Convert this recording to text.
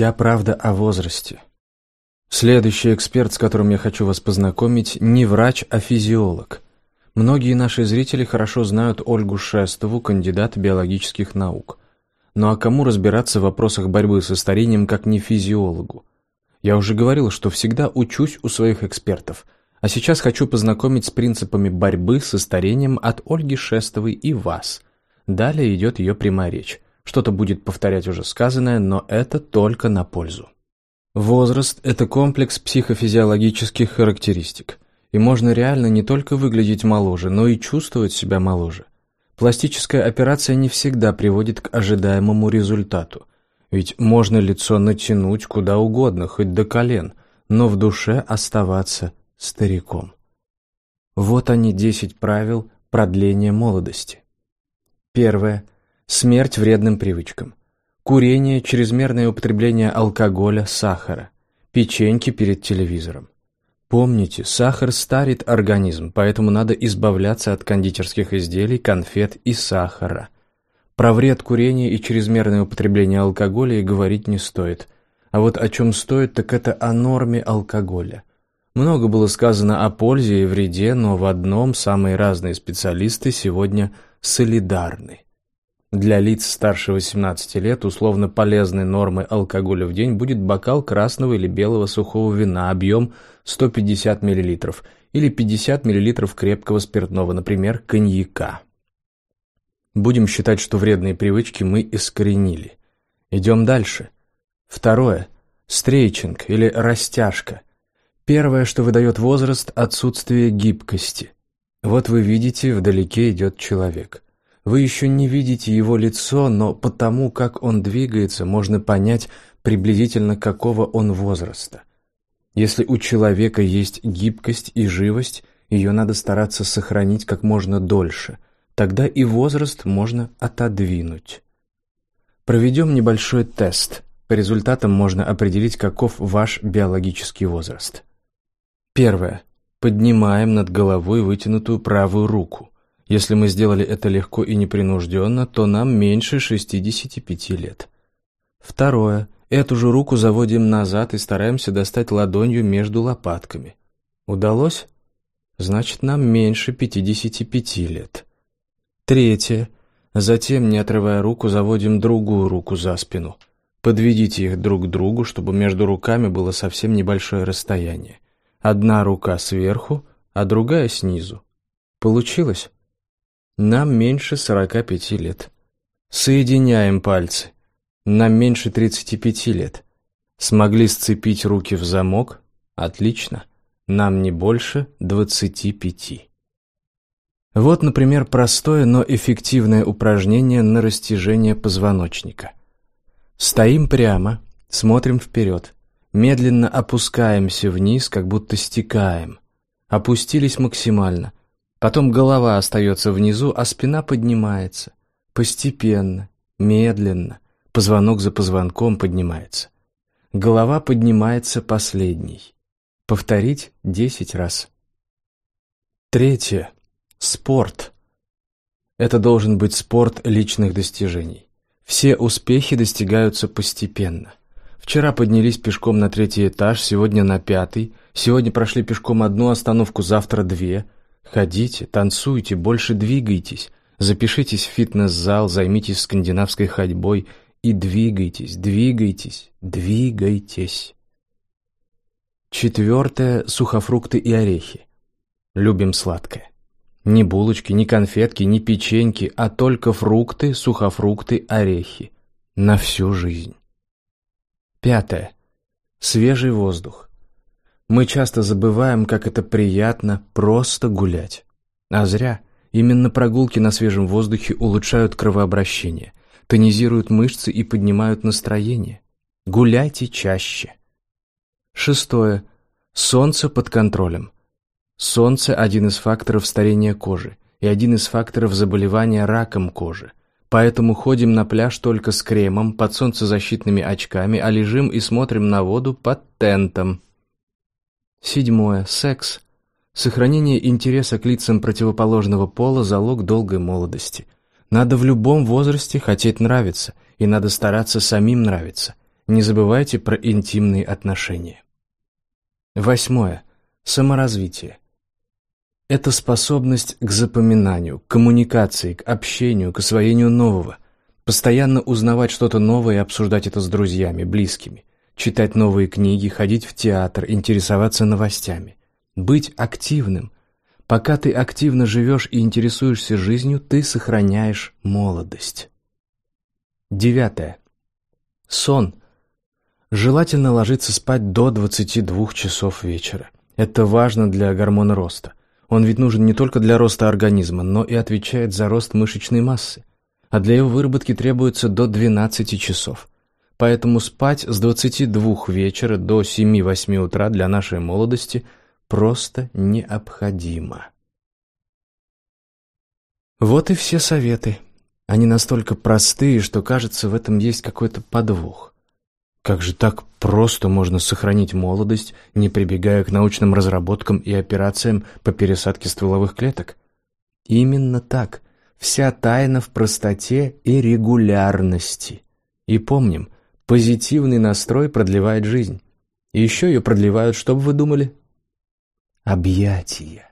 Вся правда о возрасте. Следующий эксперт, с которым я хочу вас познакомить, не врач, а физиолог. Многие наши зрители хорошо знают Ольгу Шестову, кандидат биологических наук. Ну а кому разбираться в вопросах борьбы со старением, как не физиологу? Я уже говорил, что всегда учусь у своих экспертов, а сейчас хочу познакомить с принципами борьбы со старением от Ольги Шестовой и вас. Далее идет ее прямая речь. Что-то будет повторять уже сказанное, но это только на пользу. Возраст – это комплекс психофизиологических характеристик. И можно реально не только выглядеть моложе, но и чувствовать себя моложе. Пластическая операция не всегда приводит к ожидаемому результату. Ведь можно лицо натянуть куда угодно, хоть до колен, но в душе оставаться стариком. Вот они 10 правил продления молодости. Первое. Смерть вредным привычкам. Курение, чрезмерное употребление алкоголя, сахара. Печеньки перед телевизором. Помните, сахар старит организм, поэтому надо избавляться от кондитерских изделий, конфет и сахара. Про вред курения и чрезмерное употребление алкоголя и говорить не стоит. А вот о чем стоит, так это о норме алкоголя. Много было сказано о пользе и вреде, но в одном самые разные специалисты сегодня солидарны. Для лиц старше 18 лет условно полезной нормой алкоголя в день будет бокал красного или белого сухого вина, объем 150 мл, или 50 мл крепкого спиртного, например, коньяка. Будем считать, что вредные привычки мы искоренили. Идем дальше. Второе. Стрейчинг или растяжка. Первое, что выдает возраст – отсутствие гибкости. Вот вы видите, вдалеке идет человек – вы еще не видите его лицо, но потому, как он двигается, можно понять приблизительно какого он возраста. Если у человека есть гибкость и живость, ее надо стараться сохранить как можно дольше. Тогда и возраст можно отодвинуть. Проведем небольшой тест. По результатам можно определить, каков ваш биологический возраст. Первое. Поднимаем над головой вытянутую правую руку. Если мы сделали это легко и непринужденно, то нам меньше 65 лет. Второе. Эту же руку заводим назад и стараемся достать ладонью между лопатками. Удалось? Значит, нам меньше 55 лет. Третье. Затем, не отрывая руку, заводим другую руку за спину. Подведите их друг к другу, чтобы между руками было совсем небольшое расстояние. Одна рука сверху, а другая снизу. Получилось? Нам меньше 45 лет. Соединяем пальцы. Нам меньше 35 лет. Смогли сцепить руки в замок? Отлично. Нам не больше 25. Вот, например, простое, но эффективное упражнение на растяжение позвоночника. Стоим прямо, смотрим вперед, медленно опускаемся вниз, как будто стекаем. Опустились максимально, Потом голова остается внизу, а спина поднимается. Постепенно, медленно, позвонок за позвонком поднимается. Голова поднимается последней. Повторить десять раз. Третье. Спорт. Это должен быть спорт личных достижений. Все успехи достигаются постепенно. Вчера поднялись пешком на третий этаж, сегодня на пятый, сегодня прошли пешком одну остановку, завтра две – Ходите, танцуйте, больше двигайтесь. Запишитесь в фитнес-зал, займитесь скандинавской ходьбой и двигайтесь, двигайтесь, двигайтесь. Четвертое – сухофрукты и орехи. Любим сладкое. Ни булочки, ни конфетки, ни печеньки, а только фрукты, сухофрукты, орехи. На всю жизнь. Пятое. Свежий воздух. Мы часто забываем, как это приятно просто гулять. А зря. Именно прогулки на свежем воздухе улучшают кровообращение, тонизируют мышцы и поднимают настроение. Гуляйте чаще. Шестое. Солнце под контролем. Солнце – один из факторов старения кожи и один из факторов заболевания раком кожи. Поэтому ходим на пляж только с кремом, под солнцезащитными очками, а лежим и смотрим на воду под тентом. Седьмое. Секс. Сохранение интереса к лицам противоположного пола – залог долгой молодости. Надо в любом возрасте хотеть нравиться, и надо стараться самим нравиться. Не забывайте про интимные отношения. Восьмое. Саморазвитие. Это способность к запоминанию, к коммуникации, к общению, к освоению нового. Постоянно узнавать что-то новое и обсуждать это с друзьями, близкими. Читать новые книги, ходить в театр, интересоваться новостями. Быть активным. Пока ты активно живешь и интересуешься жизнью, ты сохраняешь молодость. Девятое. Сон. Желательно ложиться спать до 22 часов вечера. Это важно для гормона роста. Он ведь нужен не только для роста организма, но и отвечает за рост мышечной массы. А для его выработки требуется до 12 часов. Поэтому спать с 22 вечера до 7-8 утра для нашей молодости просто необходимо. Вот и все советы. Они настолько простые, что кажется, в этом есть какой-то подвох. Как же так просто можно сохранить молодость, не прибегая к научным разработкам и операциям по пересадке стволовых клеток? Именно так. Вся тайна в простоте и регулярности. И помним, позитивный настрой продлевает жизнь. И еще ее продлевают, что бы вы думали? Объятия.